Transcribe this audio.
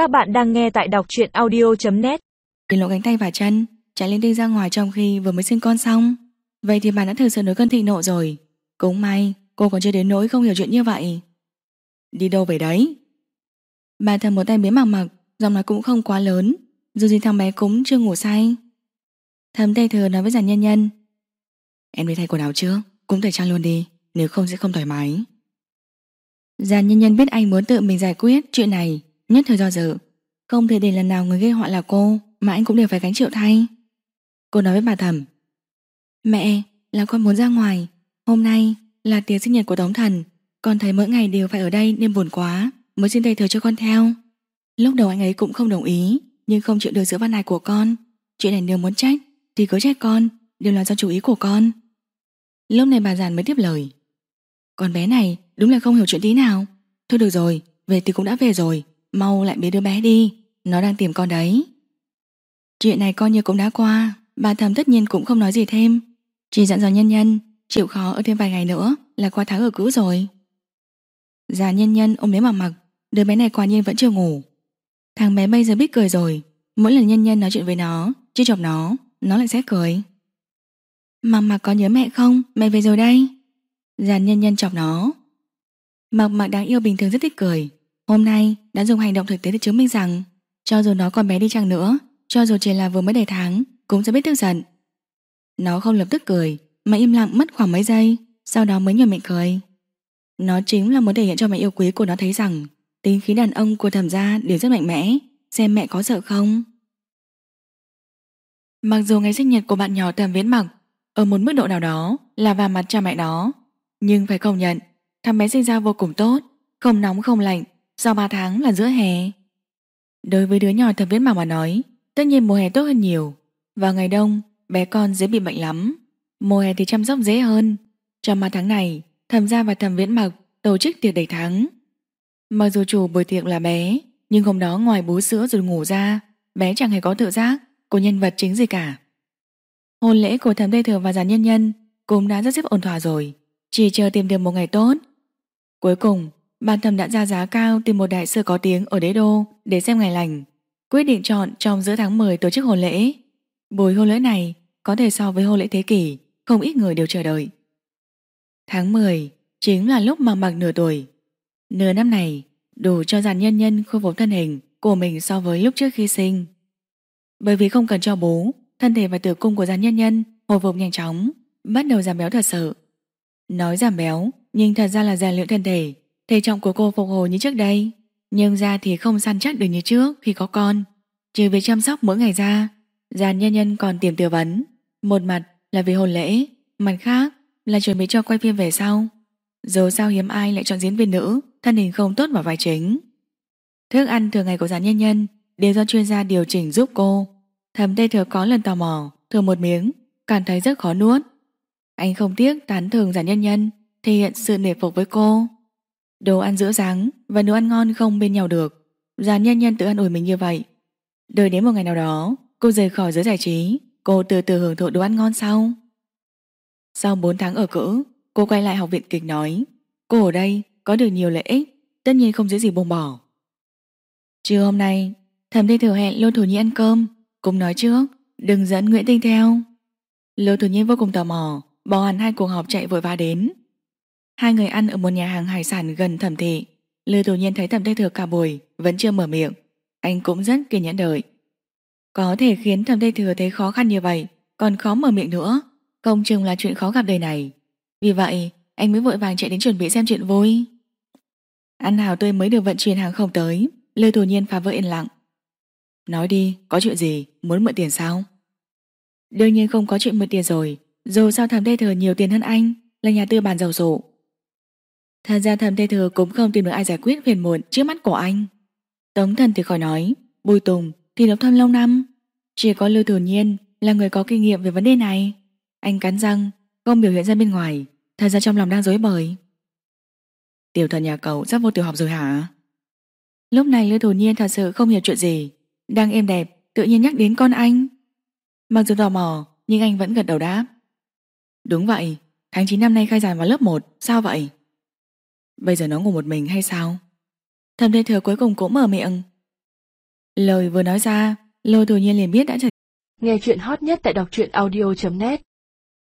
Các bạn đang nghe tại đọc truyện audio.net Lộ cánh tay và chân, Chạy lên đi ra ngoài trong khi vừa mới sinh con xong. Vậy thì bà đã thực sự nối cơn thịnh nộ rồi. Cũng may, cô còn chưa đến nỗi không hiểu chuyện như vậy. Đi đâu về đấy? Bà thầm một tay bế mặc mặc Giọng nói cũng không quá lớn. Dù gì thằng bé cũng chưa ngủ say. Thầm tay thừa nói với giản nhân nhân. Em đi thay quần áo trước, Cũng tẩy trang luôn đi, Nếu không sẽ không thoải mái. Giàn nhân nhân biết anh muốn tự mình giải quyết chuyện này. Nhất thời do dự. Không thể để lần nào người gây họa là cô Mà anh cũng đều phải gánh chịu thay. Cô nói với bà thẩm. Mẹ, là con muốn ra ngoài. Hôm nay là tiệc sinh nhật của Tống Thần. Con thấy mỗi ngày đều phải ở đây nên buồn quá Mới xin thầy thừa cho con theo. Lúc đầu anh ấy cũng không đồng ý Nhưng không chịu được sự văn này của con. Chuyện này nếu muốn trách Thì cứ trách con Đều là do chủ ý của con. Lúc này bà giản mới tiếp lời. Con bé này đúng là không hiểu chuyện tí nào. Thôi được rồi, về thì cũng đã về rồi. Mau lại bế đứa bé đi Nó đang tìm con đấy. Chuyện này coi như cũng đã qua Bà thầm tất nhiên cũng không nói gì thêm. Chỉ dặn dò nhân nhân Chịu khó ở thêm vài ngày nữa là qua tháng ở cũ rồi. Già nhân nhân ôm lấy mặc mặc Đứa bé này quả nhiên vẫn chưa ngủ. Thằng bé bây giờ biết cười rồi Mỗi lần nhân nhân nói chuyện với nó Chứ chọc nó, nó lại sẽ cười. Mặc mặc có nhớ mẹ không? Mẹ về rồi đây. Già nhân nhân chọc nó. Mặc mặc đáng yêu bình thường rất thích cười. Hôm nay, đã dùng hành động thực tế để chứng minh rằng, Cho dù nó còn bé đi chăng nữa, Cho dù chỉ là vừa mới đầy tháng, Cũng sẽ biết tức giận. Nó không lập tức cười, Mà im lặng mất khoảng mấy giây, Sau đó mới nhờ miệng cười. Nó chính là muốn thể hiện cho mẹ yêu quý của nó thấy rằng, Tính khí đàn ông của thẩm gia đều rất mạnh mẽ, Xem mẹ có sợ không? Mặc dù ngày sinh nhật của bạn nhỏ thẩm viễn mặc, Ở một mức độ nào đó Là vào mặt cha mẹ đó Nhưng phải công nhận, Thằng bé sinh ra vô cùng tốt, Không nóng không lạnh sau 3 tháng là giữa hè. Đối với đứa nhỏ thật viễn mà mà nói, Tất nhiên mùa hè tốt hơn nhiều. Vào ngày đông, bé con dễ bị bệnh lắm. Mùa hè thì chăm sóc dễ hơn. Trong 3 tháng này, thẩm gia và thẩm viễn mặc Tổ chức tiệc đầy tháng. Mặc dù chủ buổi tiệc là bé, Nhưng hôm đó ngoài bú sữa rồi ngủ ra, Bé chẳng hề có tự giác Của nhân vật chính gì cả. Hôn lễ của thẩm tây thừa và giàn nhân nhân Cũng đã rất xếp ổn thỏa rồi. Chỉ chờ tìm được một ngày tốt. Cuối cùng ban thẩm đã ra giá cao Tìm một đại sư có tiếng ở đế đô Để xem ngày lành Quyết định chọn trong giữa tháng 10 tổ chức hôn lễ Buổi hôn lễ này Có thể so với hôn lễ thế kỷ Không ít người đều chờ đợi Tháng 10 chính là lúc mà mặc nửa tuổi Nửa năm này đủ cho dàn nhân nhân khôi phục thân hình của mình so với lúc trước khi sinh. Bởi vì không cần cho bố, thân thể và tử cung của dàn nhân nhân hồi phục nhanh chóng, bắt đầu giảm béo thật sự. Nói giảm béo, nhưng thật ra là rèn luyện thân thể, thể trọng của cô phục hồi như trước đây. Nhưng da thì không săn chắc được như trước khi có con. Trừ việc chăm sóc mỗi ngày ra, dàn nhân nhân còn tìm tư vấn. Một mặt là vì hôn lễ, mặt khác là chuẩn bị cho quay phim về sau. Dù sao hiếm ai lại chọn diễn viên nữ Thân hình không tốt vào vai chính Thức ăn thường ngày của giàn nhân nhân Đều do chuyên gia điều chỉnh giúp cô Thầm tê thừa có lần tò mò thừa một miếng Cảm thấy rất khó nuốt Anh không tiếc tán thường giàn nhân nhân Thể hiện sự nể phục với cô Đồ ăn giữa dáng và đồ ăn ngon không bên nhau được. Giàn nhân nhân tự ăn ủi mình như vậy. Đợi đến một ngày nào đó, Cô rời khỏi giới giải trí, Cô từ từ hưởng thụ đồ ăn ngon sau. Sau 4 tháng ở cữ Cô quay lại học viện kịch nói, Cô ở đây có được nhiều lợi ích, Tất nhiên không dễ gì buông bỏ. Trưa hôm nay Thẩm Tây Thừa hẹn Lô Thủ Nhi ăn cơm Cùng nói trước, Đừng dẫn Nguyễn Tinh theo. Lô Thủ Nhi vô cùng tò mò, Bỏ hẳn hai cuộc họp chạy vội vã đến. Hai người ăn ở một nhà hàng hải sản gần thẩm thị. Lư Tù Nhiên thấy Thẩm Tây Thừa cả buổi Vẫn chưa mở miệng. Anh cũng rất kiên nhẫn đợi. Có thể khiến Thẩm Tây Thừa thấy khó khăn như vậy Còn khó mở miệng nữa. Không chừng là chuyện khó gặp đời này. Vì vậy anh mới vội vàng chạy đến chuẩn bị xem chuyện vui. Ăn hào tươi mới được vận chuyển hàng không tới Lư Tù Nhiên phá vỡ yên lặng. Nói đi, có chuyện gì, muốn mượn tiền sao? Đương nhiên không có chuyện mượn tiền rồi. Dù sao thầm Tây thừa nhiều tiền hơn anh Là nhà tư bản giàu sổ Thật ra thầm thê thừa cũng không tìm được ai giải quyết phiền muộn trước mắt của anh. Tống thần thì khỏi nói, Bùi Tùng thì độc thân lâu năm. Chỉ có Lưu thừa Nhiên là người có kinh nghiệm về vấn đề này. Anh cắn răng, không biểu hiện ra bên ngoài Thật ra trong lòng đang dối bời. Tiểu thần nhà cậu sắp vô tiểu học rồi hả? Lúc này Lưu thừa Nhiên thật sự không hiểu chuyện gì, Đang êm đẹp, Tự nhiên nhắc đến con anh. Mặc dù tò mò, Nhưng anh vẫn gật đầu đáp. Đúng vậy, Tháng 9 năm nay khai giảng vào lớp 1 Sao vậy? Bây giờ nó ngủ một mình hay sao? Thầm thiên Thừa cuối cùng cũng mở miệng. Lời vừa nói ra, Lôi thù nhiên liền biết đã trở Nghe chuyện hot nhất tại đọc truyện audio.net